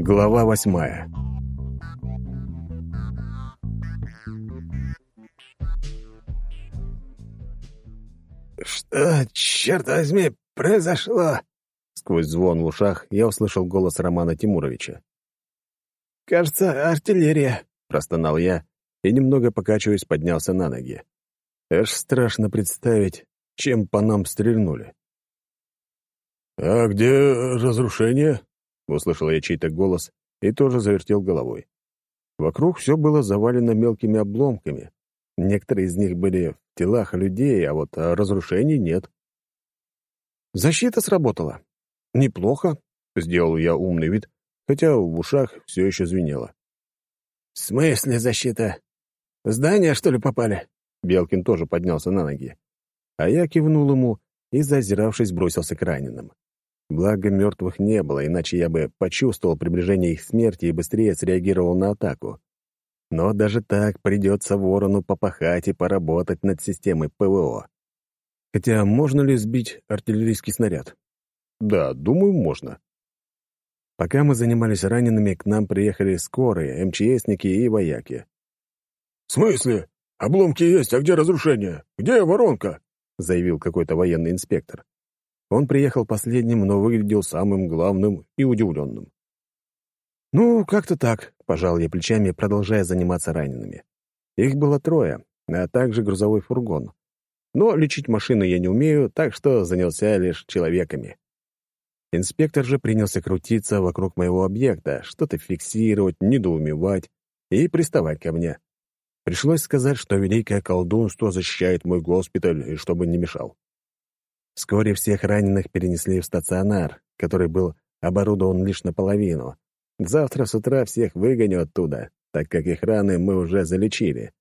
Глава восьмая «Что, черт возьми, произошло?» Сквозь звон в ушах я услышал голос Романа Тимуровича. «Кажется, артиллерия», — простонал я и, немного покачиваясь, поднялся на ноги. Аж страшно представить, чем по нам стрельнули. «А где разрушение?» — услышал я чей-то голос и тоже завертел головой. Вокруг все было завалено мелкими обломками. Некоторые из них были в телах людей, а вот разрушений нет. Защита сработала. Неплохо, — сделал я умный вид, хотя в ушах все еще звенело. «В смысле защита? В здание, что ли, попали?» Белкин тоже поднялся на ноги. А я кивнул ему и, зазиравшись, бросился к раненым. Благо, мертвых не было, иначе я бы почувствовал приближение их смерти и быстрее среагировал на атаку. Но даже так придется ворону попахать и поработать над системой ПВО. Хотя можно ли сбить артиллерийский снаряд? Да, думаю, можно. Пока мы занимались ранеными, к нам приехали скорые, МЧСники и вояки. «В смысле? Обломки есть, а где разрушение? Где воронка?» — заявил какой-то военный инспектор. Он приехал последним, но выглядел самым главным и удивленным. «Ну, как-то так», — пожал я плечами, продолжая заниматься ранеными. Их было трое, а также грузовой фургон. Но лечить машины я не умею, так что занялся лишь человеками. Инспектор же принялся крутиться вокруг моего объекта, что-то фиксировать, недоумевать и приставать ко мне. Пришлось сказать, что великое колдунство защищает мой госпиталь и чтобы не мешал. Вскоре всех раненых перенесли в стационар, который был оборудован лишь наполовину. Завтра с утра всех выгоню оттуда, так как их раны мы уже залечили.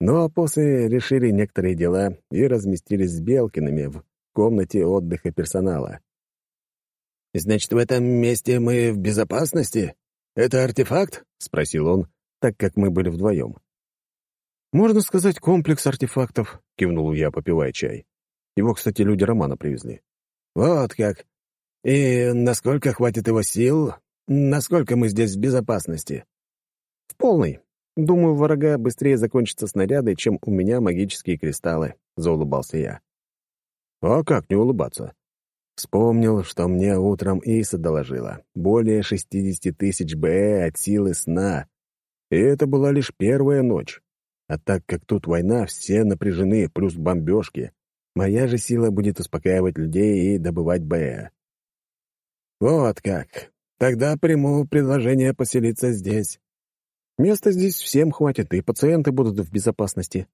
Ну а после решили некоторые дела и разместились с Белкиными в комнате отдыха персонала. «Значит, в этом месте мы в безопасности? Это артефакт?» — спросил он, так как мы были вдвоем. «Можно сказать, комплекс артефактов», — кивнул я, попивая чай. Его, кстати, люди Романа привезли. «Вот как. И насколько хватит его сил? Насколько мы здесь в безопасности?» «В полной. Думаю, врага быстрее закончатся снаряды, чем у меня магические кристаллы», — заулыбался я. «А как не улыбаться?» Вспомнил, что мне утром Иса доложила. Более 60 тысяч БЭ от силы сна. И это была лишь первая ночь. А так как тут война, все напряжены, плюс бомбежки. Моя же сила будет успокаивать людей и добывать БЭ. Вот как. Тогда приму предложение поселиться здесь. Места здесь всем хватит, и пациенты будут в безопасности.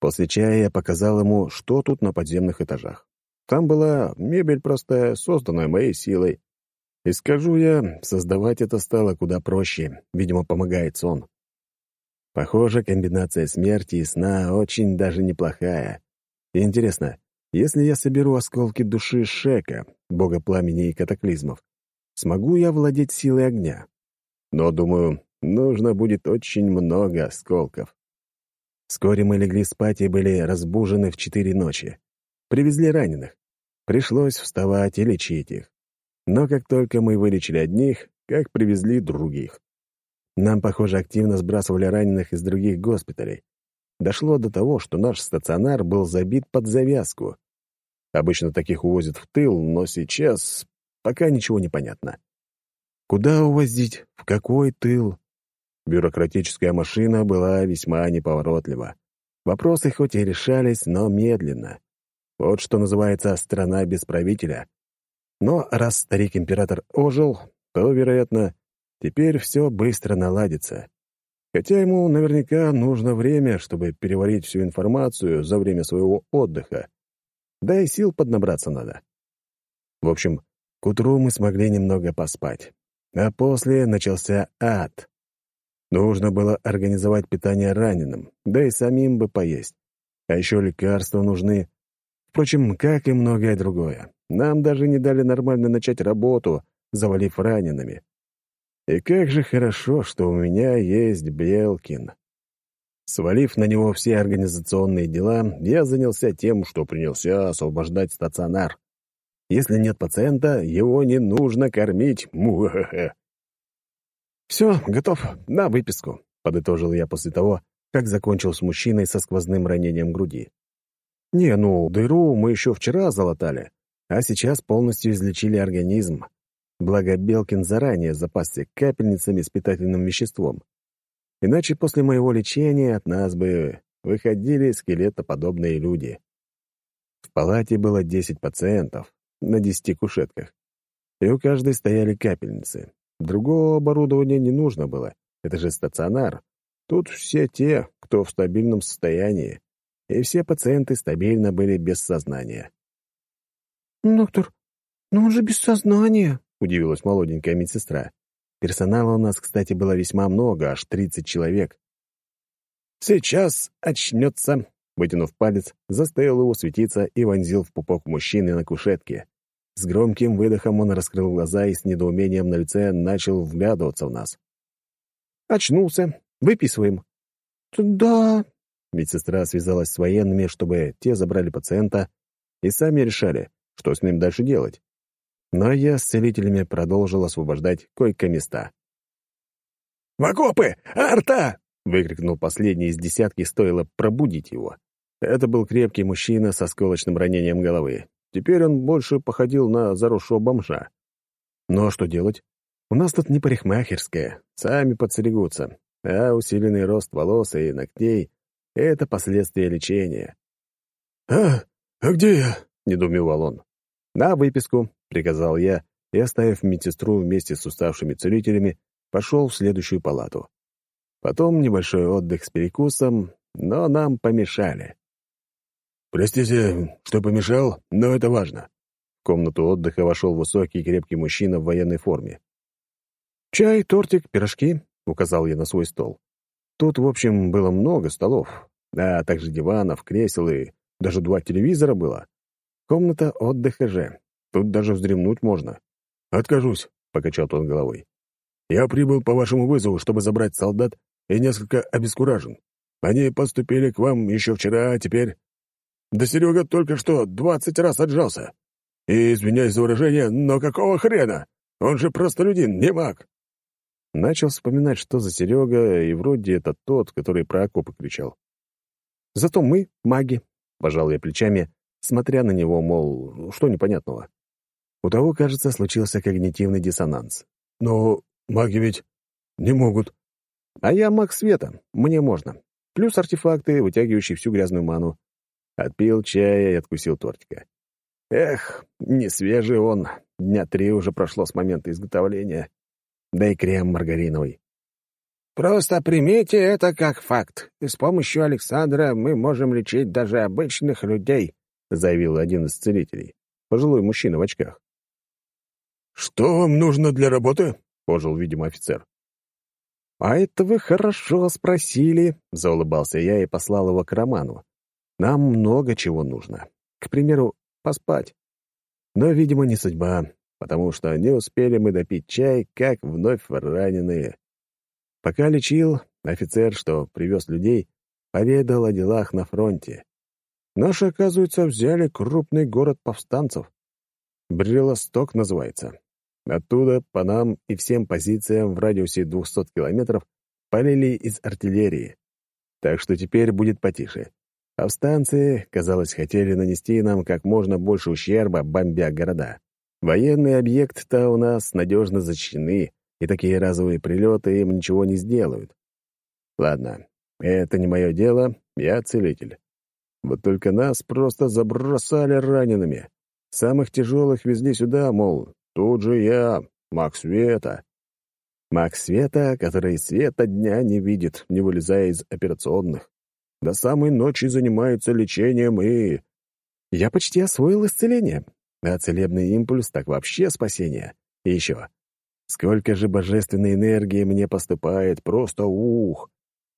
После чая я показал ему, что тут на подземных этажах. Там была мебель простая, созданная моей силой. И скажу я, создавать это стало куда проще. Видимо, помогает сон. Похоже, комбинация смерти и сна очень даже неплохая. Интересно, если я соберу осколки души Шека, бога пламени и катаклизмов, смогу я владеть силой огня? Но, думаю, нужно будет очень много осколков. Вскоре мы легли спать и были разбужены в четыре ночи. Привезли раненых. Пришлось вставать и лечить их. Но как только мы вылечили одних, как привезли других. Нам, похоже, активно сбрасывали раненых из других госпиталей дошло до того, что наш стационар был забит под завязку. Обычно таких увозят в тыл, но сейчас пока ничего не понятно. Куда увозить? В какой тыл? Бюрократическая машина была весьма неповоротлива. Вопросы хоть и решались, но медленно. Вот что называется «страна без правителя». Но раз старик-император ожил, то, вероятно, теперь все быстро наладится. Хотя ему наверняка нужно время, чтобы переварить всю информацию за время своего отдыха. Да и сил поднабраться надо. В общем, к утру мы смогли немного поспать. А после начался ад. Нужно было организовать питание раненым, да и самим бы поесть. А еще лекарства нужны. Впрочем, как и многое другое. Нам даже не дали нормально начать работу, завалив ранеными. И как же хорошо, что у меня есть Белкин. Свалив на него все организационные дела, я занялся тем, что принялся освобождать стационар. Если нет пациента, его не нужно кормить. «Все, готов. На выписку», — подытожил я после того, как закончил с мужчиной со сквозным ранением груди. «Не, ну, дыру мы еще вчера залатали, а сейчас полностью излечили организм. Благо Белкин заранее запасся капельницами с питательным веществом. Иначе после моего лечения от нас бы выходили скелетоподобные люди. В палате было 10 пациентов на 10 кушетках, и у каждой стояли капельницы. Другого оборудования не нужно было, это же стационар. Тут все те, кто в стабильном состоянии, и все пациенты стабильно были без сознания. «Доктор, но он же без сознания», — удивилась молоденькая медсестра. Персонала у нас, кстати, было весьма много, аж 30 человек. «Сейчас очнется», — вытянув палец, заставил его светиться и вонзил в пупок мужчины на кушетке. С громким выдохом он раскрыл глаза и с недоумением на лице начал вглядываться в нас. «Очнулся. Выписываем». «Да...» Медсестра связалась с военными, чтобы те забрали пациента и сами решали, что с ним дальше делать. Но я с целителями продолжил освобождать койко-места. «В окопы! Арта!» — выкрикнул последний из десятки, стоило пробудить его. Это был крепкий мужчина со сколочным ранением головы. Теперь он больше походил на заросшего бомжа. Но что делать? У нас тут не парикмахерская, сами подстерегутся, а усиленный рост волос и ногтей — это последствия лечения. «А, а где я?» — недоумевал он. «На выписку», — приказал я, и, оставив медсестру вместе с уставшими целителями, пошел в следующую палату. Потом небольшой отдых с перекусом, но нам помешали. «Простите, что помешал, но это важно». В комнату отдыха вошел высокий и крепкий мужчина в военной форме. «Чай, тортик, пирожки», — указал я на свой стол. Тут, в общем, было много столов, а также диванов, кресел и даже два телевизора было. Комната отдыха же. Тут даже вздремнуть можно. «Откажусь», — покачал он головой. «Я прибыл по вашему вызову, чтобы забрать солдат, и несколько обескуражен. Они поступили к вам еще вчера, а теперь...» Да Серега только что двадцать раз отжался. И, извиняюсь за выражение, но какого хрена? Он же простолюдин, не маг. Начал вспоминать, что за Серега, и вроде это тот, который про окопы кричал. «Зато мы — маги», — пожал я плечами, смотря на него, мол, что непонятного. У того, кажется, случился когнитивный диссонанс. «Но маги ведь не могут». «А я маг света, мне можно. Плюс артефакты, вытягивающие всю грязную ману. Отпил чая и откусил тортика. Эх, не свежий он. Дня три уже прошло с момента изготовления. Да и крем маргариновый. «Просто примите это как факт. с помощью Александра мы можем лечить даже обычных людей», заявил один из целителей, пожилой мужчина в очках. «Что вам нужно для работы?» — пожил, видимо, офицер. «А это вы хорошо спросили», — заулыбался я и послал его к Роману. Нам много чего нужно. К примеру, поспать. Но, видимо, не судьба, потому что не успели мы допить чай, как вновь раненые. Пока лечил, офицер, что привез людей, поведал о делах на фронте. Наши, оказывается, взяли крупный город повстанцев. Брелосток называется. Оттуда по нам и всем позициям в радиусе 200 километров полили из артиллерии. Так что теперь будет потише. Повстанцы, казалось, хотели нанести нам как можно больше ущерба, бомбя города. Военные объекты-то у нас надежно защищены, и такие разовые прилеты им ничего не сделают. Ладно, это не мое дело, я целитель. Вот только нас просто забросали ранеными. Самых тяжелых везли сюда, мол, тут же я, маг света. Маг света, который света дня не видит, не вылезая из операционных. До самой ночи занимается лечением и... Я почти освоил исцеление, а целебный импульс так вообще спасение. И еще. Сколько же божественной энергии мне поступает, просто ух!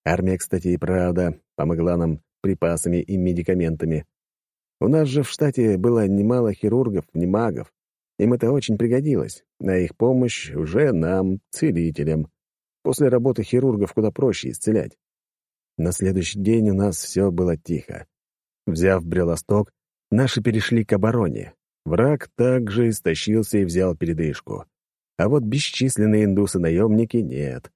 Армия, кстати, и правда помогла нам припасами и медикаментами. У нас же в штате было немало хирургов, не магов. Им это очень пригодилось, а их помощь уже нам, целителям. После работы хирургов куда проще исцелять. На следующий день у нас все было тихо. Взяв Брелосток, наши перешли к обороне. Враг также истощился и взял передышку. А вот бесчисленные индусы-наемники нет.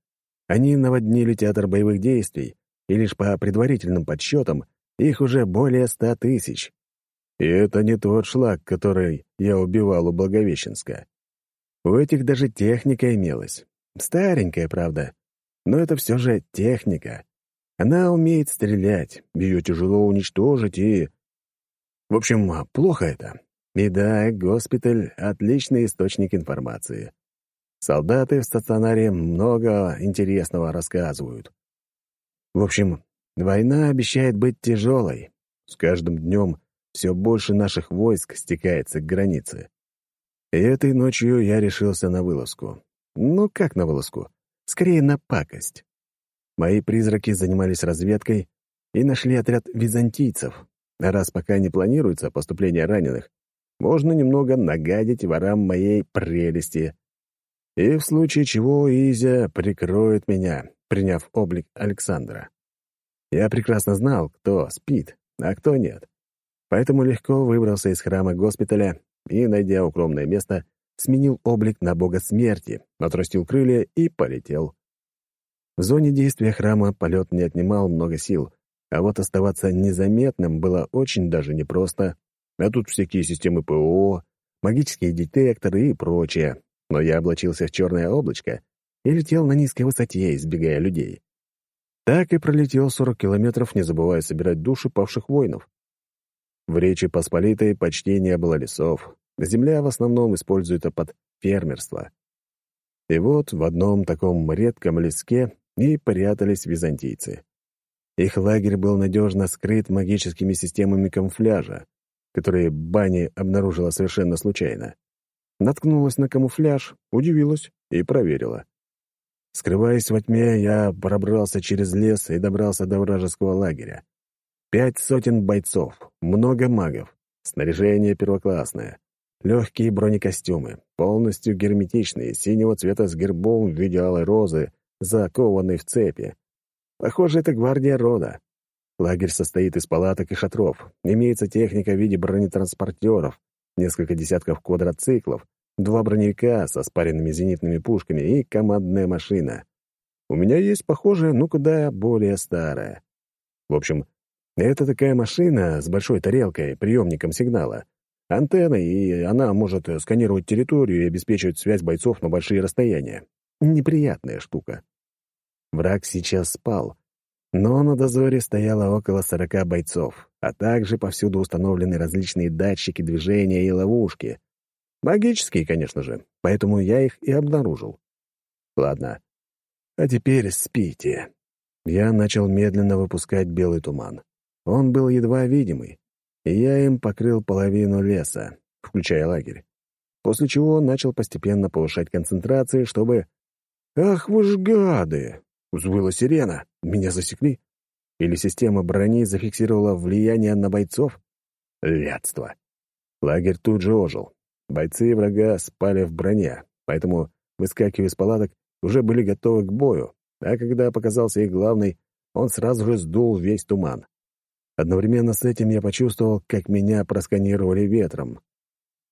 Они наводнили театр боевых действий, и лишь по предварительным подсчетам их уже более ста тысяч. И это не тот шлак, который я убивал у Благовещенска. У этих даже техника имелась. Старенькая, правда. Но это все же техника. Она умеет стрелять, ее тяжело уничтожить и... В общем, плохо это. И да, госпиталь — отличный источник информации. Солдаты в стационаре много интересного рассказывают. В общем, война обещает быть тяжелой. С каждым днем все больше наших войск стекается к границе. И этой ночью я решился на вылазку. Ну, как на вылазку? Скорее, на пакость. Мои призраки занимались разведкой и нашли отряд византийцев. А раз пока не планируется поступление раненых, можно немного нагадить ворам моей прелести. И в случае чего Изя прикроет меня, приняв облик Александра. Я прекрасно знал, кто спит, а кто нет. Поэтому легко выбрался из храма госпиталя и, найдя укромное место, сменил облик на бога смерти, отрастил крылья и полетел. В зоне действия храма полет не отнимал много сил, а вот оставаться незаметным было очень даже непросто. А тут всякие системы ПО, магические детекторы и прочее. Но я облачился в черное облачко и летел на низкой высоте, избегая людей. Так и пролетел 40 километров, не забывая собирать души павших воинов. В Речи Посполитой почти не было лесов. Земля в основном используется под фермерство. И вот в одном таком редком леске и прятались византийцы. Их лагерь был надежно скрыт магическими системами камуфляжа, которые Бани обнаружила совершенно случайно. Наткнулась на камуфляж, удивилась и проверила. Скрываясь во тьме, я пробрался через лес и добрался до вражеского лагеря. Пять сотен бойцов, много магов, снаряжение первоклассное, легкие бронекостюмы, полностью герметичные, синего цвета с гербом в виде алой розы, закованной в цепи. Похоже, это гвардия рода. Лагерь состоит из палаток и шатров. Имеется техника в виде бронетранспортеров, несколько десятков квадроциклов, два броневика со спаренными зенитными пушками и командная машина. У меня есть похожая, ну куда более старая. В общем, это такая машина с большой тарелкой, приемником сигнала, антенной, и она может сканировать территорию и обеспечивать связь бойцов на большие расстояния. Неприятная штука. Враг сейчас спал, но на дозоре стояло около сорока бойцов, а также повсюду установлены различные датчики движения и ловушки. Магические, конечно же, поэтому я их и обнаружил. Ладно, а теперь спите. Я начал медленно выпускать белый туман. Он был едва видимый, и я им покрыл половину леса, включая лагерь, после чего начал постепенно повышать концентрации, чтобы... «Ах вы ж гады!» — взвыла сирена. Меня засекли? Или система брони зафиксировала влияние на бойцов? Лядство. Лагерь тут же ожил. Бойцы врага спали в броне, поэтому, выскакивая из палаток, уже были готовы к бою, а когда показался их главный, он сразу же сдул весь туман. Одновременно с этим я почувствовал, как меня просканировали ветром.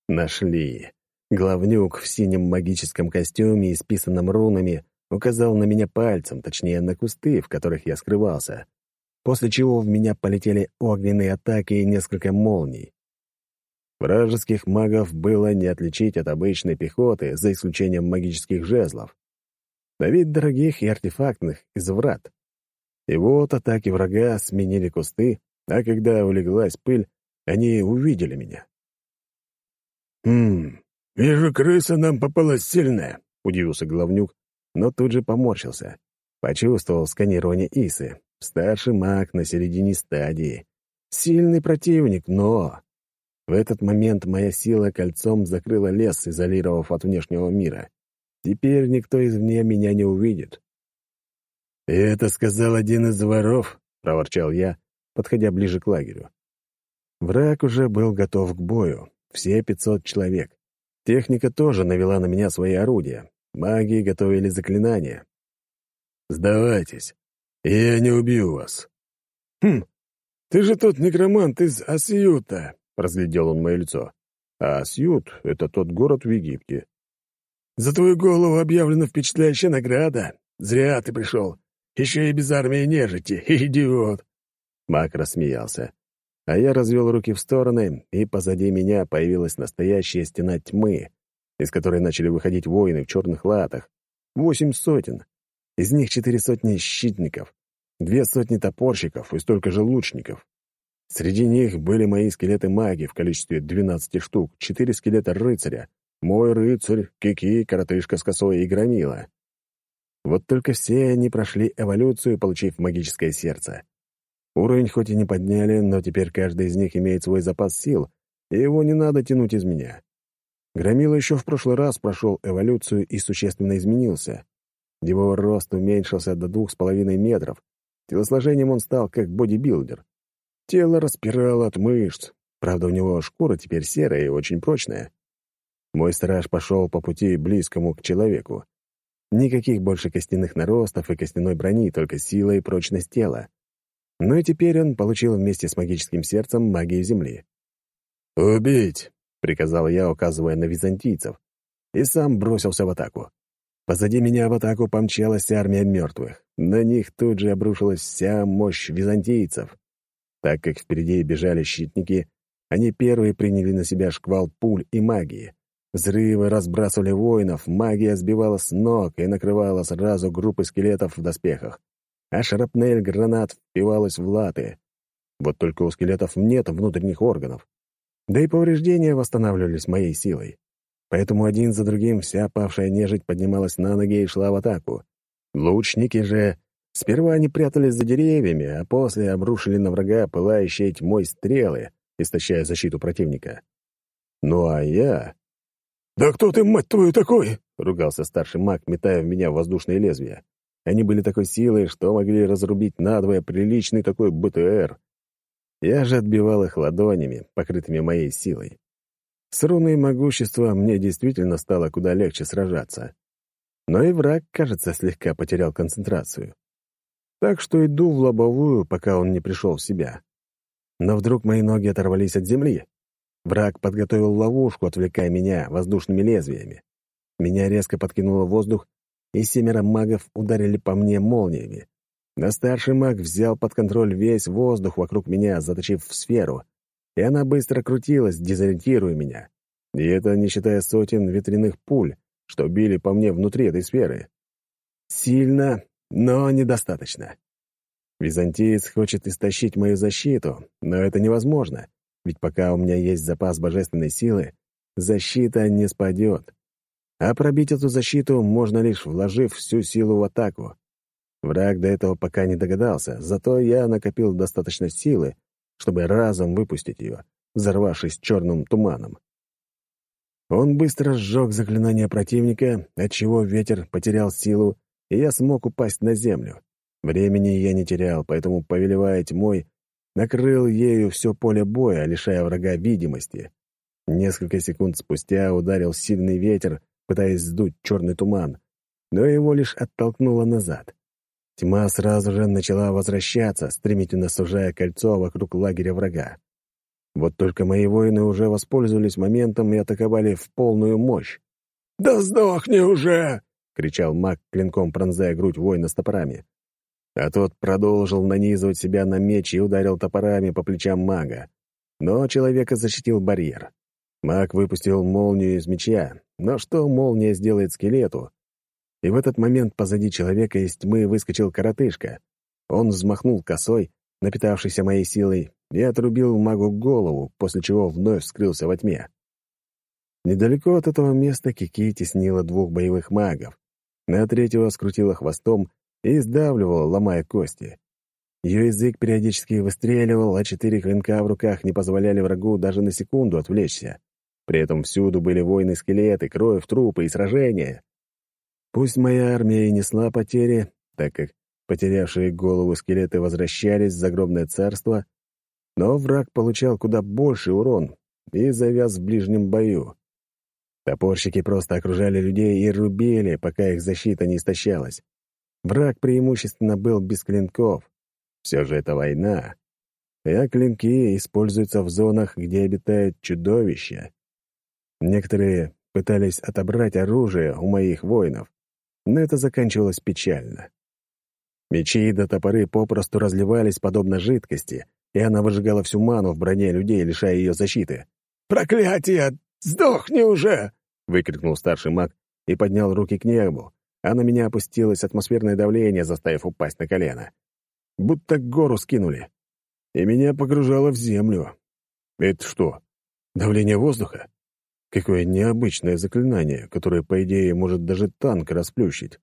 Нашли. Главнюк в синем магическом костюме, исписанном рунами, указал на меня пальцем, точнее, на кусты, в которых я скрывался, после чего в меня полетели огненные атаки и несколько молний. Вражеских магов было не отличить от обычной пехоты, за исключением магических жезлов. На вид дорогих и артефактных из врат. И вот атаки врага сменили кусты, а когда улеглась пыль, они увидели меня. «Хм, вижу, крыса нам попалась сильная», — удивился главнюк, но тут же поморщился. Почувствовал сканирование Исы. Старший маг на середине стадии. Сильный противник, но... В этот момент моя сила кольцом закрыла лес, изолировав от внешнего мира. Теперь никто извне меня не увидит. «И это сказал один из воров», — проворчал я, подходя ближе к лагерю. Враг уже был готов к бою, все пятьсот человек. Техника тоже навела на меня свои орудия. Маги готовили заклинания. «Сдавайтесь, я не убью вас». «Хм, ты же тот некромант из Асьюта», — разглядел он мое лицо. А Асьют — это тот город в Египте. За твою голову объявлена впечатляющая награда. Зря ты пришел. Еще и без армии нежити. Идиот!» Мак рассмеялся. А я развел руки в стороны, и позади меня появилась настоящая стена тьмы, из которой начали выходить воины в черных латах. Восемь сотен. Из них четыре сотни щитников, две сотни топорщиков и столько же лучников. Среди них были мои скелеты-маги в количестве двенадцати штук, четыре скелета рыцаря, мой рыцарь, Кики, коротышка с косой и громила. Вот только все они прошли эволюцию, получив магическое сердце. Уровень хоть и не подняли, но теперь каждый из них имеет свой запас сил, и его не надо тянуть из меня. Громила еще в прошлый раз прошел эволюцию и существенно изменился. Его рост уменьшился до двух с половиной метров. Телосложением он стал как бодибилдер. Тело распирало от мышц. Правда, у него шкура теперь серая и очень прочная. Мой страж пошел по пути близкому к человеку. Никаких больше костяных наростов и костяной брони, только сила и прочность тела. Но и теперь он получил вместе с магическим сердцем магию Земли. «Убить!» — приказал я, указывая на византийцев, и сам бросился в атаку. Позади меня в атаку помчалась армия мертвых. На них тут же обрушилась вся мощь византийцев. Так как впереди бежали щитники, они первые приняли на себя шквал пуль и магии. Взрывы разбрасывали воинов, магия сбивала с ног и накрывала сразу группы скелетов в доспехах а шрапнель гранат впивалась в латы. Вот только у скелетов нет внутренних органов. Да и повреждения восстанавливались моей силой. Поэтому один за другим вся павшая нежить поднималась на ноги и шла в атаку. Лучники же сперва они прятались за деревьями, а после обрушили на врага пылающие тьмой стрелы, истощая защиту противника. Ну а я... «Да кто ты, мать твою, такой?» — ругался старший маг, метая в меня воздушные лезвия. Они были такой силой, что могли разрубить надвое приличный такой БТР. Я же отбивал их ладонями, покрытыми моей силой. С руной могущества мне действительно стало куда легче сражаться. Но и враг, кажется, слегка потерял концентрацию. Так что иду в лобовую, пока он не пришел в себя. Но вдруг мои ноги оторвались от земли. Враг подготовил ловушку, отвлекая меня воздушными лезвиями. Меня резко подкинуло в воздух, и семеро магов ударили по мне молниями. Но старший маг взял под контроль весь воздух вокруг меня, заточив в сферу, и она быстро крутилась, дезориентируя меня. И это не считая сотен ветряных пуль, что били по мне внутри этой сферы. Сильно, но недостаточно. Византиец хочет истощить мою защиту, но это невозможно, ведь пока у меня есть запас божественной силы, защита не спадет. А пробить эту защиту можно лишь вложив всю силу в атаку. Враг до этого пока не догадался, зато я накопил достаточно силы, чтобы разом выпустить ее, взорвавшись черным туманом. Он быстро сжег заклинание противника, отчего ветер потерял силу, и я смог упасть на землю. Времени я не терял, поэтому, повелевая тьмой, накрыл ею все поле боя, лишая врага видимости. Несколько секунд спустя ударил сильный ветер, пытаясь сдуть черный туман, но его лишь оттолкнуло назад. Тьма сразу же начала возвращаться, стремительно сужая кольцо вокруг лагеря врага. Вот только мои воины уже воспользовались моментом и атаковали в полную мощь. «Да сдохни уже!» — кричал маг, клинком пронзая грудь воина с топорами. А тот продолжил нанизывать себя на меч и ударил топорами по плечам мага. Но человека защитил барьер. Маг выпустил молнию из меча, но что молния сделает скелету? И в этот момент позади человека из тьмы выскочил коротышка. Он взмахнул косой, напитавшейся моей силой, и отрубил магу голову, после чего вновь скрылся во тьме. Недалеко от этого места Кики теснила двух боевых магов. На третьего скрутила хвостом и сдавливала, ломая кости. Ее язык периодически выстреливал, а четыре клинка в руках не позволяли врагу даже на секунду отвлечься. При этом всюду были воины-скелеты, кровь, трупы и сражения. Пусть моя армия и несла потери, так как потерявшие голову скелеты возвращались в загробное царство, но враг получал куда больший урон и завяз в ближнем бою. Топорщики просто окружали людей и рубили, пока их защита не истощалась. Враг преимущественно был без клинков. Все же это война. А клинки используются в зонах, где обитают чудовища. Некоторые пытались отобрать оружие у моих воинов, но это заканчивалось печально. Мечи да топоры попросту разливались подобно жидкости, и она выжигала всю ману в броне людей, лишая ее защиты. «Проклятие! Сдохни уже!» — выкрикнул старший маг и поднял руки к небу, а на меня опустилось атмосферное давление, заставив упасть на колено. Будто гору скинули. И меня погружало в землю. Это что, давление воздуха? Какое необычное заклинание, которое, по идее, может даже танк расплющить.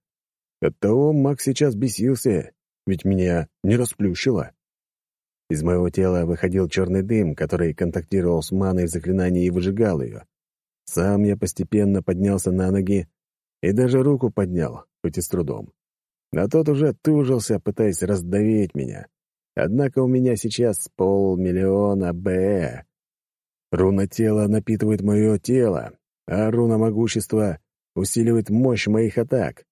Оттого маг сейчас бесился, ведь меня не расплющило. Из моего тела выходил черный дым, который контактировал с маной в заклинании и выжигал ее. Сам я постепенно поднялся на ноги и даже руку поднял, хоть и с трудом. А тот уже тужился, пытаясь раздавить меня. Однако у меня сейчас полмиллиона Б. Руна тела напитывает мое тело, а руна могущества усиливает мощь моих атак.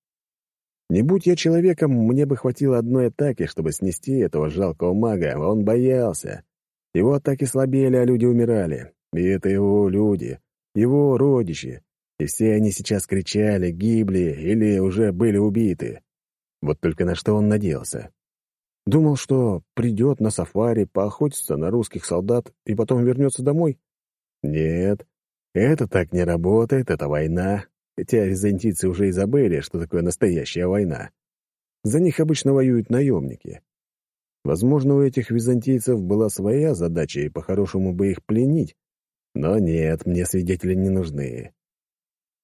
Не будь я человеком, мне бы хватило одной атаки, чтобы снести этого жалкого мага. Он боялся. Его атаки слабели, а люди умирали. И это его люди, его родичи. И все они сейчас кричали, гибли или уже были убиты. Вот только на что он надеялся. Думал, что придет на сафари, поохотится на русских солдат и потом вернется домой? Нет, это так не работает, это война, хотя византийцы уже и забыли, что такое настоящая война. За них обычно воюют наемники. Возможно, у этих византийцев была своя задача, и по-хорошему бы их пленить. Но нет, мне свидетели не нужны.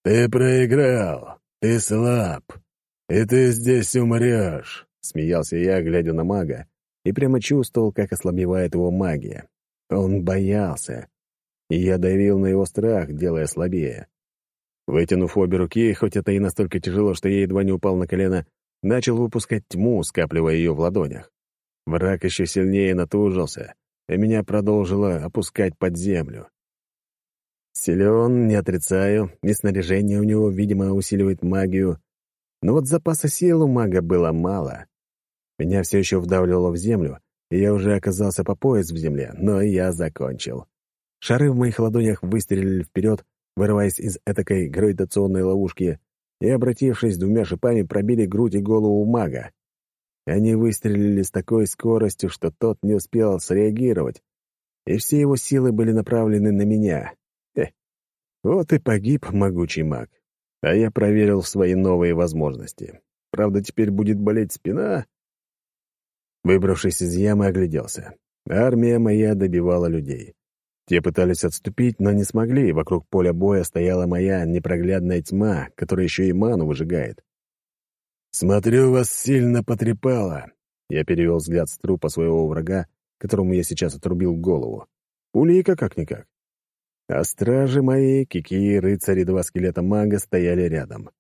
«Ты проиграл, ты слаб, и ты здесь умрешь», — смеялся я, глядя на мага, и прямо чувствовал, как ослабевает его магия. Он боялся, и я давил на его страх, делая слабее. Вытянув обе руки, хоть это и настолько тяжело, что я едва не упал на колено, начал выпускать тьму, скапливая ее в ладонях. Враг еще сильнее натужился, и меня продолжило опускать под землю. Силен, не отрицаю, и снаряжение у него, видимо, усиливает магию. Но вот запаса сил у мага было мало. Меня все еще вдавливало в землю, и я уже оказался по пояс в земле, но я закончил. Шары в моих ладонях выстрелили вперед, вырываясь из этакой гравитационной ловушки, и, обратившись двумя шипами, пробили грудь и голову мага. Они выстрелили с такой скоростью, что тот не успел среагировать, и все его силы были направлены на меня. Хе. Вот и погиб могучий маг. А я проверил свои новые возможности. Правда, теперь будет болеть спина. Выбравшись из ямы, огляделся. Армия моя добивала людей. Те пытались отступить, но не смогли, вокруг поля боя стояла моя непроглядная тьма, которая еще и ману выжигает. «Смотрю, вас сильно потрепало», — я перевел взгляд с трупа своего врага, которому я сейчас отрубил голову. Улика как-никак. А стражи мои, кики, рыцари, два скелета мага стояли рядом.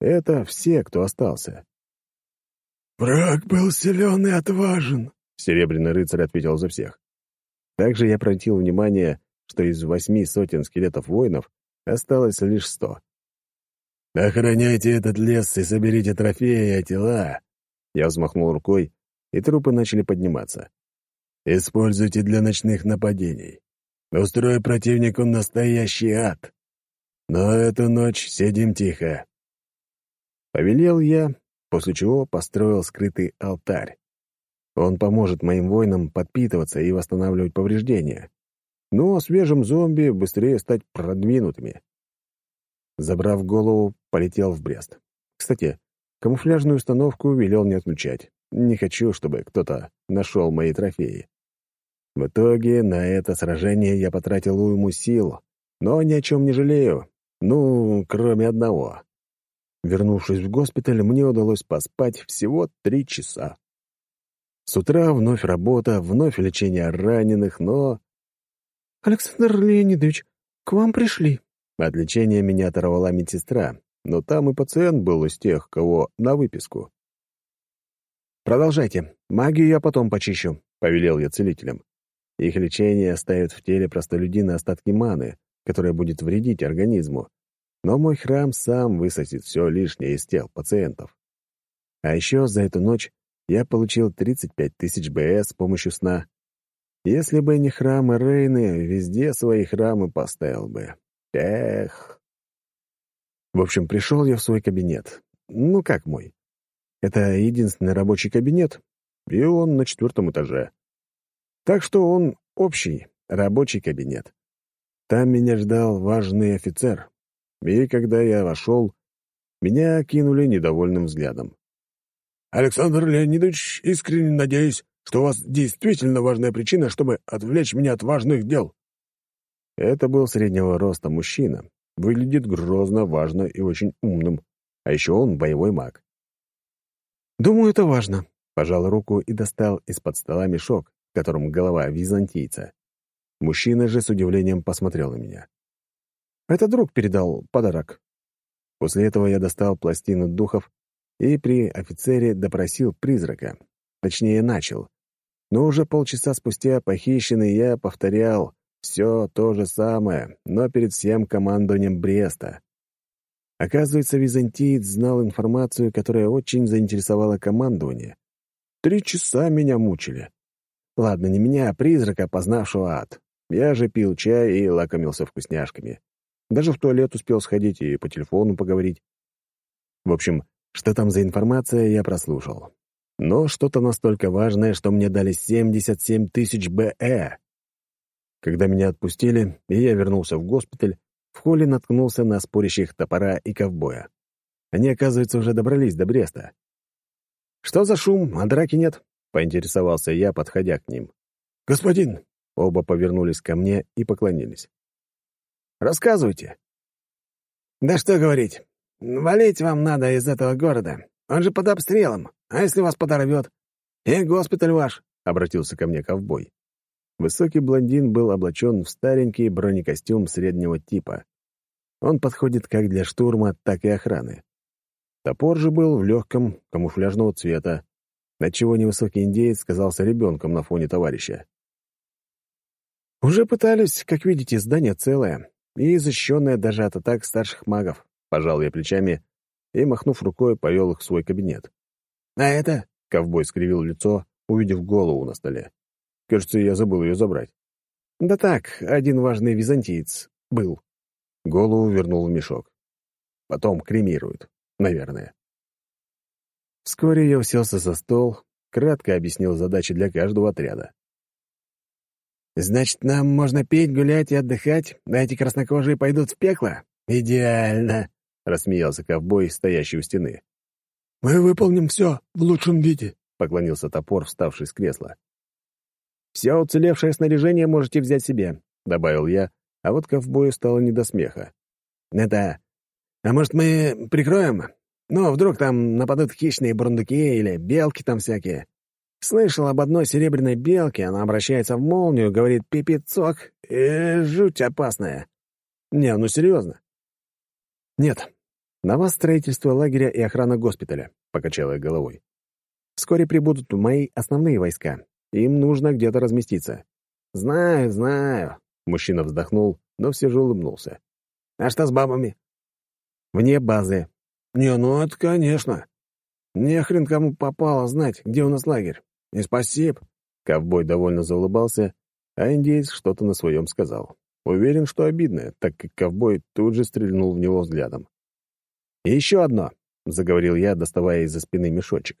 Это все, кто остался. «Враг был силен и отважен», — Серебряный рыцарь ответил за всех. Также я обратил внимание, что из восьми сотен скелетов воинов осталось лишь сто. «Охраняйте этот лес и соберите трофеи и тела!» Я взмахнул рукой, и трупы начали подниматься. «Используйте для ночных нападений. Устрой противнику настоящий ад. Но эту ночь сидим тихо». Повелел я, после чего построил скрытый алтарь. Он поможет моим воинам подпитываться и восстанавливать повреждения. Ну, а свежим зомби быстрее стать продвинутыми. Забрав голову, полетел в Брест. Кстати, камуфляжную установку велел не отключать. Не хочу, чтобы кто-то нашел мои трофеи. В итоге на это сражение я потратил уйму сил, но ни о чем не жалею. Ну, кроме одного. Вернувшись в госпиталь, мне удалось поспать всего три часа. С утра вновь работа, вновь лечение раненых, но... «Александр Леонидович, к вам пришли». От лечения меня оторвала медсестра, но там и пациент был из тех, кого на выписку. «Продолжайте. Магию я потом почищу», — повелел я целителям. Их лечение оставит в теле простолюдина остатки маны, которая будет вредить организму. Но мой храм сам высосет все лишнее из тел пациентов. А еще за эту ночь я получил 35 тысяч БС с помощью сна. Если бы не храмы Рейны, везде свои храмы поставил бы. Эх. В общем, пришел я в свой кабинет. Ну, как мой. Это единственный рабочий кабинет, и он на четвертом этаже. Так что он общий, рабочий кабинет. Там меня ждал важный офицер, и когда я вошел, меня окинули недовольным взглядом. «Александр Леонидович, искренне надеюсь, что у вас действительно важная причина, чтобы отвлечь меня от важных дел». Это был среднего роста мужчина. Выглядит грозно, важно и очень умным. А еще он боевой маг. «Думаю, это важно», — пожал руку и достал из-под стола мешок, в котором голова византийца. Мужчина же с удивлением посмотрел на меня. «Это друг передал подарок». После этого я достал пластину духов и при офицере допросил призрака. Точнее, начал. Но уже полчаса спустя похищенный я повторял все то же самое, но перед всем командованием Бреста. Оказывается, византиец знал информацию, которая очень заинтересовала командование. Три часа меня мучили. Ладно, не меня, а призрака, познавшего ад. Я же пил чай и лакомился вкусняшками. Даже в туалет успел сходить и по телефону поговорить. В общем, что там за информация, я прослушал. Но что-то настолько важное, что мне дали 77 тысяч БЭ. Когда меня отпустили, и я вернулся в госпиталь, в холле наткнулся на спорящих топора и ковбоя. Они, оказывается, уже добрались до Бреста. «Что за шум, а драки нет?» — поинтересовался я, подходя к ним. «Господин!» — оба повернулись ко мне и поклонились. «Рассказывайте». «Да что говорить. Валить вам надо из этого города. Он же под обстрелом. А если вас подорвет? И госпиталь ваш», — обратился ко мне ковбой. Высокий блондин был облачен в старенький бронекостюм среднего типа. Он подходит как для штурма, так и охраны. Топор же был в легком, камуфляжного цвета, отчего невысокий индеец казался ребенком на фоне товарища. «Уже пытались, как видите, здание целое и защищенное даже от атак старших магов», — пожал я плечами и, махнув рукой, повел их в свой кабинет. «А это?» — ковбой скривил лицо, увидев голову на столе. Кажется, я забыл ее забрать. Да так, один важный византиец был. Голову вернул в мешок. Потом кремируют, наверное. Вскоре я уселся за стол, кратко объяснил задачи для каждого отряда. «Значит, нам можно петь, гулять и отдыхать, а эти краснокожие пойдут в пекло? Идеально!» — рассмеялся ковбой, стоящий у стены. «Мы выполним все в лучшем виде», — поклонился топор, вставший с кресла. «Все уцелевшее снаряжение можете взять себе», — добавил я, а вот ковбою стало не до смеха. «Это... А может, мы прикроем? Ну, вдруг там нападут хищные бурундуки или белки там всякие. Слышал об одной серебряной белке, она обращается в молнию, говорит пипицок, и жуть опасная. Не, ну серьезно». «Нет, на вас строительство лагеря и охрана госпиталя», — покачал я головой. «Вскоре прибудут мои основные войска, им нужно где-то разместиться. «Знаю, знаю», — мужчина вздохнул, но все же улыбнулся. «А что с бабами?» «Вне базы». «Не, ну это конечно. Не хрен кому попало знать, где у нас лагерь. И спасибо». Ковбой довольно заулыбался, а индейец что-то на своем сказал. Уверен, что обидное, так как ковбой тут же стрельнул в него взглядом. «И еще одно», — заговорил я, доставая из-за спины мешочек.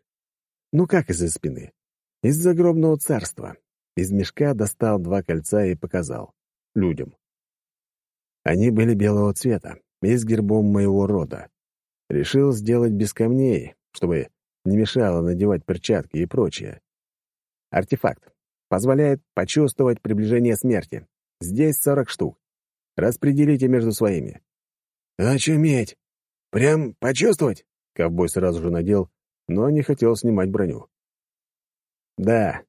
«Ну как из-за спины? Из загробного царства. Из мешка достал два кольца и показал. Людям. Они были белого цвета и с гербом моего рода. Решил сделать без камней, чтобы не мешало надевать перчатки и прочее. Артефакт. Позволяет почувствовать приближение смерти. Здесь сорок штук. Распределите между своими. «Очуметь! Прям почувствовать?» Ковбой сразу же надел, но не хотел снимать броню. Да,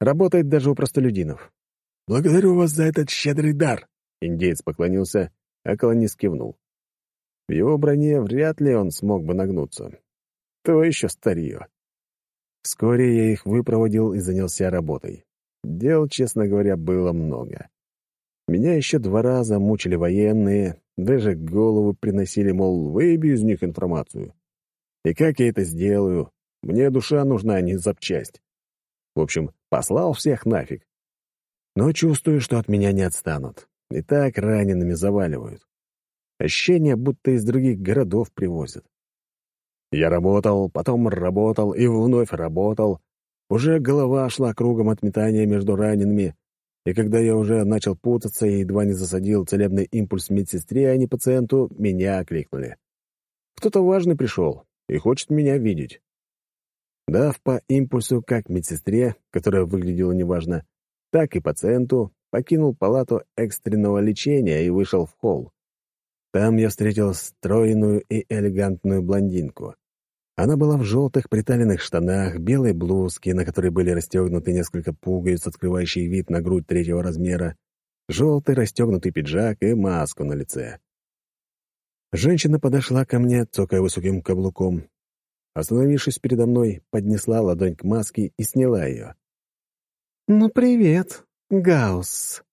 работает даже у простолюдинов. Благодарю вас за этот щедрый дар. Индеец поклонился, а колонист кивнул. В его броне вряд ли он смог бы нагнуться. То еще старье. Вскоре я их выпроводил и занялся работой. Дел, честно говоря, было много. Меня еще два раза мучили военные, даже голову приносили, мол, выбей из них информацию. И как я это сделаю? Мне душа нужна, а не запчасть. В общем, послал всех нафиг. Но чувствую, что от меня не отстанут. И так ранеными заваливают. Ощущение, будто из других городов привозят. Я работал, потом работал и вновь работал. Уже голова шла кругом от метания между ранеными, и когда я уже начал путаться и едва не засадил целебный импульс медсестре, а не пациенту, меня окликнули. Кто-то важный пришел и хочет меня видеть. Дав по импульсу как медсестре, которая выглядела неважно, так и пациенту, покинул палату экстренного лечения и вышел в холл. Там я встретил стройную и элегантную блондинку. Она была в желтых приталенных штанах, белой блузке, на которой были расстегнуты несколько пуговиц, открывающие вид на грудь третьего размера, желтый расстегнутый пиджак и маску на лице. Женщина подошла ко мне, цокая высоким каблуком. Остановившись передо мной, поднесла ладонь к маске и сняла ее. «Ну, привет, Гаусс!»